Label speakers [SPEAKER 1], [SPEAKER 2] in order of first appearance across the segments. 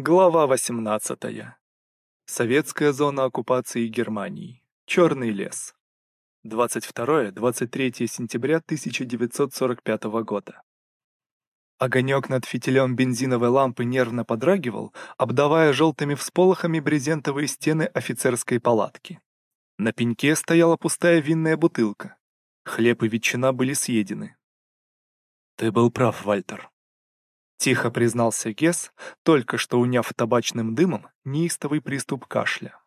[SPEAKER 1] Глава 18. Советская зона оккупации Германии. Черный лес. 22-23 сентября 1945 года. Огонек над фитилем бензиновой лампы нервно подрагивал, обдавая желтыми всполохами брезентовые стены офицерской палатки. На пеньке стояла пустая винная бутылка. Хлеб и ветчина были съедены. «Ты был прав, Вальтер», Тихо признался Гес, только что уняв табачным дымом неистовый приступ кашля.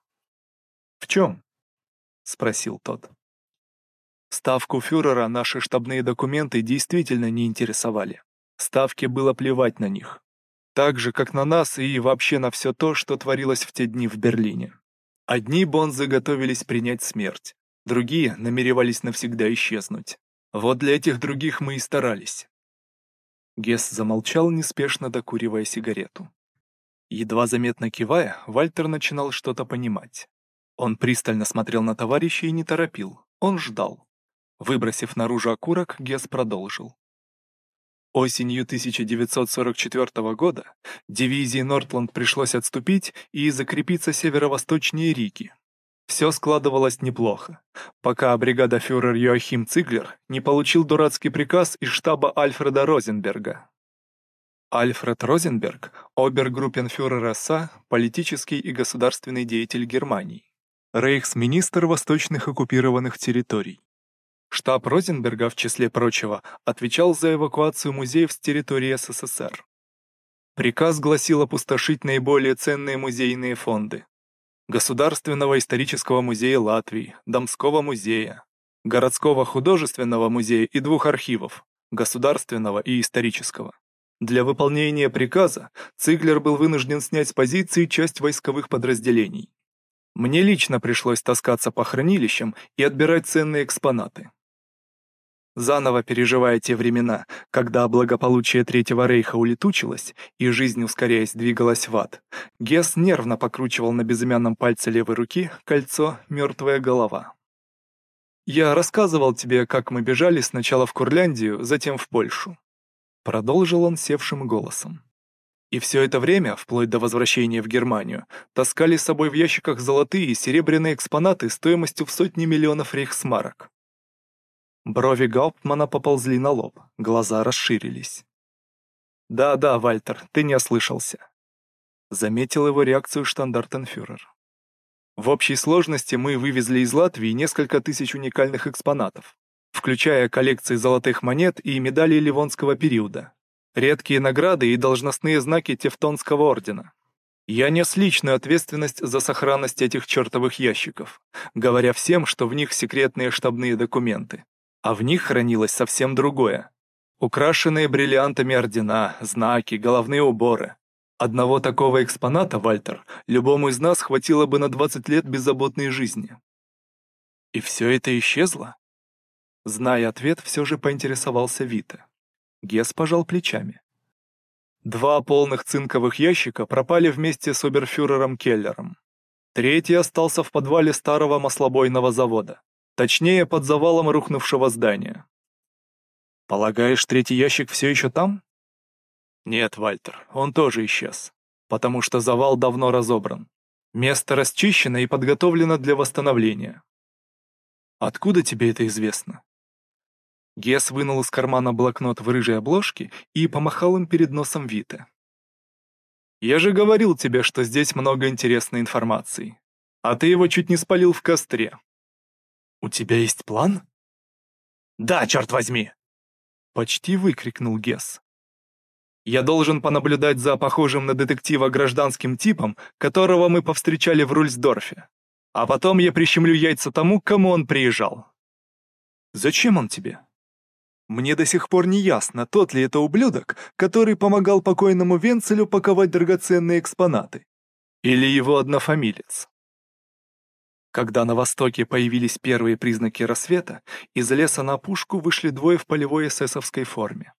[SPEAKER 1] «В чем?» — спросил тот. Ставку фюрера наши штабные документы действительно не интересовали. Ставке было плевать на них. Так же, как на нас и вообще на все то, что творилось в те дни в Берлине. Одни бонзы готовились принять смерть, другие намеревались навсегда исчезнуть. Вот для этих других мы и старались. Гесс замолчал, неспешно докуривая сигарету. Едва заметно кивая, Вальтер начинал что-то понимать. Он пристально смотрел на товарища и не торопил. Он ждал. Выбросив наружу окурок, Гесс продолжил. Осенью 1944 года дивизии Нортланд пришлось отступить и закрепиться северо-восточнее Риги, все складывалось неплохо, пока бригада-фюрер Йоахим Циглер не получил дурацкий приказ из штаба Альфреда Розенберга. Альфред Розенберг – обергруппенфюрер СА, политический и государственный деятель Германии, рейхсминистр восточных оккупированных территорий. Штаб Розенберга, в числе прочего, отвечал за эвакуацию музеев с территории СССР. Приказ гласил опустошить наиболее ценные музейные фонды, Государственного исторического музея Латвии, Домского музея, Городского художественного музея и двух архивов, государственного и исторического. Для выполнения приказа Циглер был вынужден снять с позиции часть войсковых подразделений. Мне лично пришлось таскаться по хранилищам и отбирать ценные экспонаты. Заново переживая те времена, когда благополучие Третьего Рейха улетучилось и жизнь, ускоряясь, двигалась в ад, Гесс нервно покручивал на безымянном пальце левой руки кольцо «Мертвая голова». «Я рассказывал тебе, как мы бежали сначала в Курляндию, затем в Польшу». Продолжил он севшим голосом. И все это время, вплоть до возвращения в Германию, таскали с собой в ящиках золотые и серебряные экспонаты стоимостью в сотни миллионов рейхсмарок. Брови Гауптмана поползли на лоб, глаза расширились. «Да-да, Вальтер, ты не ослышался», — заметил его реакцию штандартенфюрер. «В общей сложности мы вывезли из Латвии несколько тысяч уникальных экспонатов, включая коллекции золотых монет и медалей Ливонского периода, редкие награды и должностные знаки Тевтонского ордена. Я нес личную ответственность за сохранность этих чертовых ящиков, говоря всем, что в них секретные штабные документы, а в них хранилось совсем другое. Украшенные бриллиантами ордена, знаки, головные уборы. Одного такого экспоната, Вальтер, любому из нас хватило бы на 20 лет беззаботной жизни. И все это исчезло? Зная ответ, все же поинтересовался Вита. Гес пожал плечами. Два полных цинковых ящика пропали вместе с оберфюрером Келлером. Третий остался в подвале старого маслобойного завода. Точнее, под завалом рухнувшего здания. Полагаешь, третий ящик все еще там? Нет, Вальтер, он тоже исчез, потому что завал давно разобран. Место расчищено и подготовлено для восстановления. Откуда тебе это известно? Гес вынул из кармана блокнот в рыжей обложке и помахал им перед носом Вита. «Я же говорил тебе, что здесь много интересной информации. А ты его чуть не спалил в костре. «У тебя есть план?» «Да, черт возьми!» Почти выкрикнул Гесс. «Я должен понаблюдать за похожим на детектива гражданским типом, которого мы повстречали в Рульсдорфе. А потом я прищемлю яйца тому, кому он приезжал». «Зачем он тебе?» Мне до сих пор не ясно, тот ли это ублюдок, который помогал покойному Венцелю паковать драгоценные экспонаты. Или его однофамилец. Когда на востоке появились первые признаки рассвета, из леса на опушку вышли двое в полевой эсэсовской форме.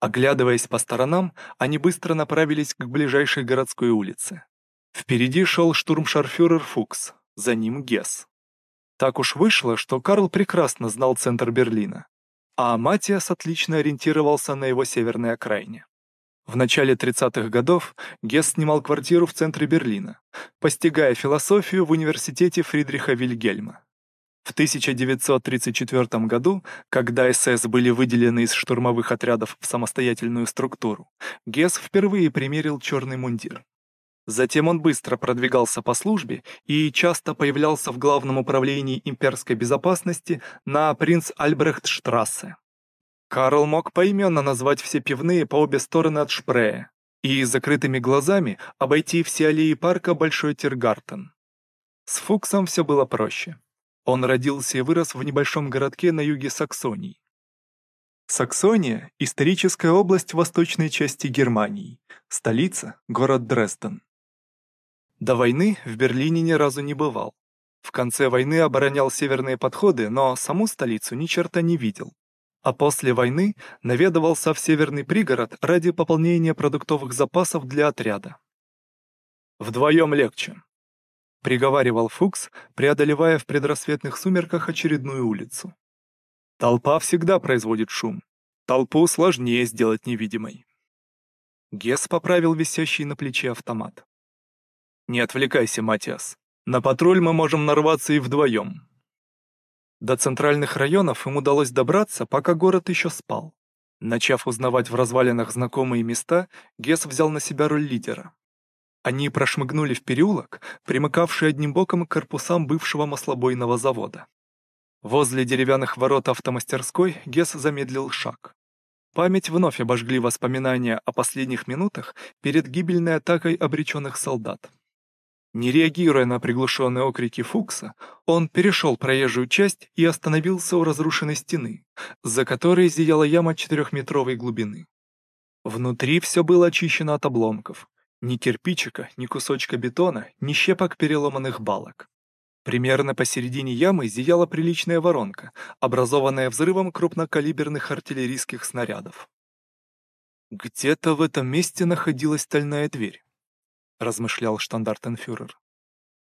[SPEAKER 1] Оглядываясь по сторонам, они быстро направились к ближайшей городской улице. Впереди шел штурмшарфюрер Фукс, за ним Гесс. Так уж вышло, что Карл прекрасно знал центр Берлина, а Матиас отлично ориентировался на его северной окраине. В начале 30-х годов Гесс снимал квартиру в центре Берлина, постигая философию в университете Фридриха Вильгельма. В 1934 году, когда СС были выделены из штурмовых отрядов в самостоятельную структуру, Гесс впервые примерил черный мундир. Затем он быстро продвигался по службе и часто появлялся в Главном управлении имперской безопасности на принц Альбрехтштрассе. Карл мог поименно назвать все пивные по обе стороны от Шпрея и закрытыми глазами обойти все аллеи парка Большой Тиргартен. С Фуксом все было проще. Он родился и вырос в небольшом городке на юге Саксонии. Саксония – историческая область восточной части Германии, столица – город Дрезден. До войны в Берлине ни разу не бывал. В конце войны оборонял северные подходы, но саму столицу ни черта не видел. А после войны наведывался в северный пригород ради пополнения продуктовых запасов для отряда. «Вдвоем легче», — приговаривал Фукс, преодолевая в предрассветных сумерках очередную улицу. «Толпа всегда производит шум. Толпу сложнее сделать невидимой». Гес поправил висящий на плече автомат. «Не отвлекайся, Матиас. На патруль мы можем нарваться и вдвоем». До центральных районов им удалось добраться, пока город еще спал. Начав узнавать в развалинах знакомые места, Гес взял на себя роль лидера. Они прошмыгнули в переулок, примыкавший одним боком к корпусам бывшего маслобойного завода. Возле деревянных ворот автомастерской Гес замедлил шаг. Память вновь обожгли воспоминания о последних минутах перед гибельной атакой обреченных солдат. Не реагируя на приглушенные окрики Фукса, он перешел проезжую часть и остановился у разрушенной стены, за которой зияла яма четырехметровой глубины. Внутри все было очищено от обломков. Ни кирпичика, ни кусочка бетона, ни щепок переломанных балок. Примерно посередине ямы зияла приличная воронка, образованная взрывом крупнокалиберных артиллерийских снарядов. Где-то в этом месте находилась стальная дверь размышлял штандартенфюрер.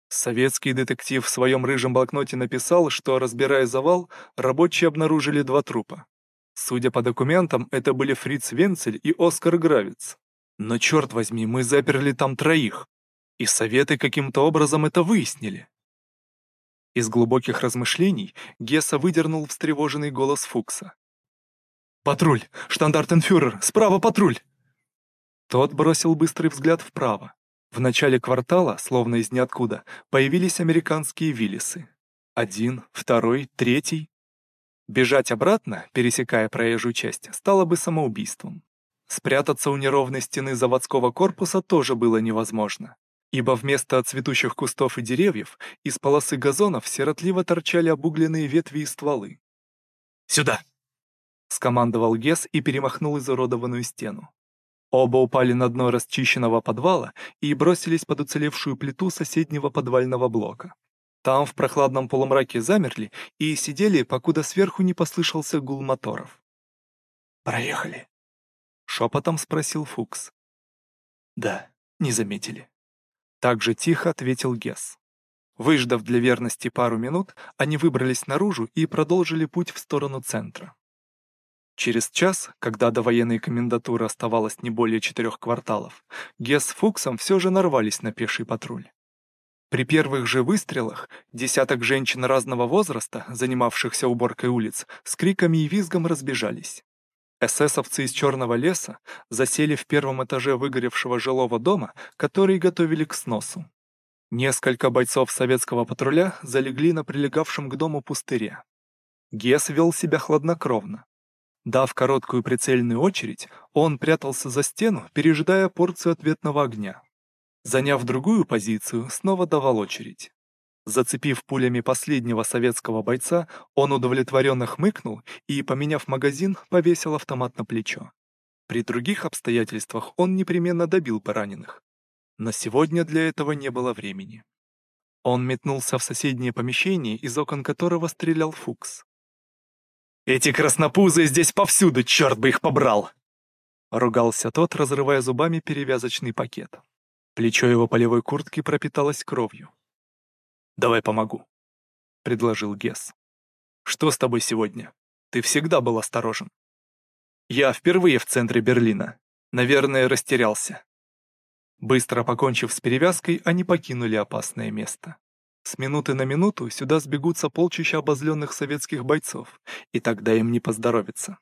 [SPEAKER 1] Советский детектив в своем рыжем блокноте написал, что, разбирая завал, рабочие обнаружили два трупа. Судя по документам, это были Фриц Венцель и Оскар Гравиц. Но черт возьми, мы заперли там троих. И советы каким-то образом это выяснили. Из глубоких размышлений Гесса выдернул встревоженный голос Фукса. «Патруль! Штандартенфюрер! Справа патруль!» Тот бросил быстрый взгляд вправо. В начале квартала, словно из ниоткуда, появились американские Виллисы. Один, второй, третий. Бежать обратно, пересекая проезжую часть, стало бы самоубийством. Спрятаться у неровной стены заводского корпуса тоже было невозможно, ибо вместо цветущих кустов и деревьев из полосы газонов сиротливо торчали обугленные ветви и стволы. «Сюда!» — скомандовал Гес и перемахнул изуродованную стену. Оба упали на дно расчищенного подвала и бросились под уцелевшую плиту соседнего подвального блока. Там в прохладном полумраке замерли и сидели, покуда сверху не послышался гул моторов. «Проехали?» — шепотом спросил Фукс. «Да, не заметили». Так же тихо ответил Гесс. Выждав для верности пару минут, они выбрались наружу и продолжили путь в сторону центра. Через час, когда до военной комендатуры оставалось не более четырех кварталов, Гес с Фуксом все же нарвались на пеший патруль. При первых же выстрелах десяток женщин разного возраста, занимавшихся уборкой улиц, с криками и визгом разбежались. Эсэсовцы из Черного леса засели в первом этаже выгоревшего жилого дома, который готовили к сносу. Несколько бойцов советского патруля залегли на прилегавшем к дому пустыре. Гес вел себя хладнокровно. Дав короткую прицельную очередь, он прятался за стену, пережидая порцию ответного огня. Заняв другую позицию, снова давал очередь. Зацепив пулями последнего советского бойца, он удовлетворенно хмыкнул и, поменяв магазин, повесил автомат на плечо. При других обстоятельствах он непременно добил бы раненых. Но сегодня для этого не было времени. Он метнулся в соседнее помещение, из окон которого стрелял Фукс. Эти краснопузы здесь повсюду, черт бы их побрал!» Ругался тот, разрывая зубами перевязочный пакет. Плечо его полевой куртки пропиталось кровью. «Давай помогу», — предложил Гес. «Что с тобой сегодня? Ты всегда был осторожен». «Я впервые в центре Берлина. Наверное, растерялся. Быстро покончив с перевязкой, они покинули опасное место. С минуты на минуту сюда сбегутся полчища обозленных советских бойцов, и тогда им не поздоровится.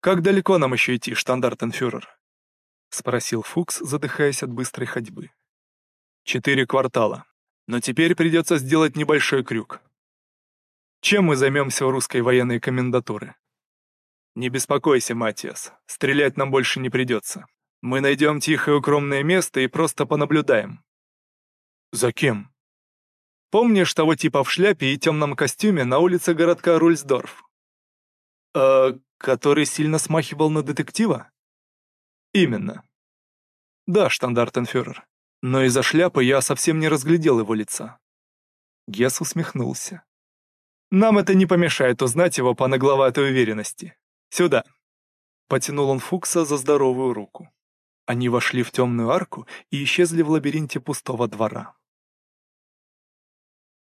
[SPEAKER 1] «Как далеко нам еще идти, штандартенфюрер?» — спросил Фукс, задыхаясь от быстрой ходьбы. «Четыре квартала. Но теперь придется сделать небольшой крюк. Чем мы займемся у русской военной комендатуры?» «Не беспокойся, Матиас, стрелять нам больше не придется. Мы найдем тихое укромное место и просто понаблюдаем». «За кем?» «Помнишь того типа в шляпе и темном костюме на улице городка Рульсдорф?» «Э, который сильно смахивал на детектива?» «Именно». «Да, штандартенфюрер. Но из-за шляпы я совсем не разглядел его лица». Гес усмехнулся. «Нам это не помешает узнать его по нагловатой уверенности. Сюда!» Потянул он Фукса за здоровую руку. Они вошли в темную арку и исчезли в лабиринте пустого двора.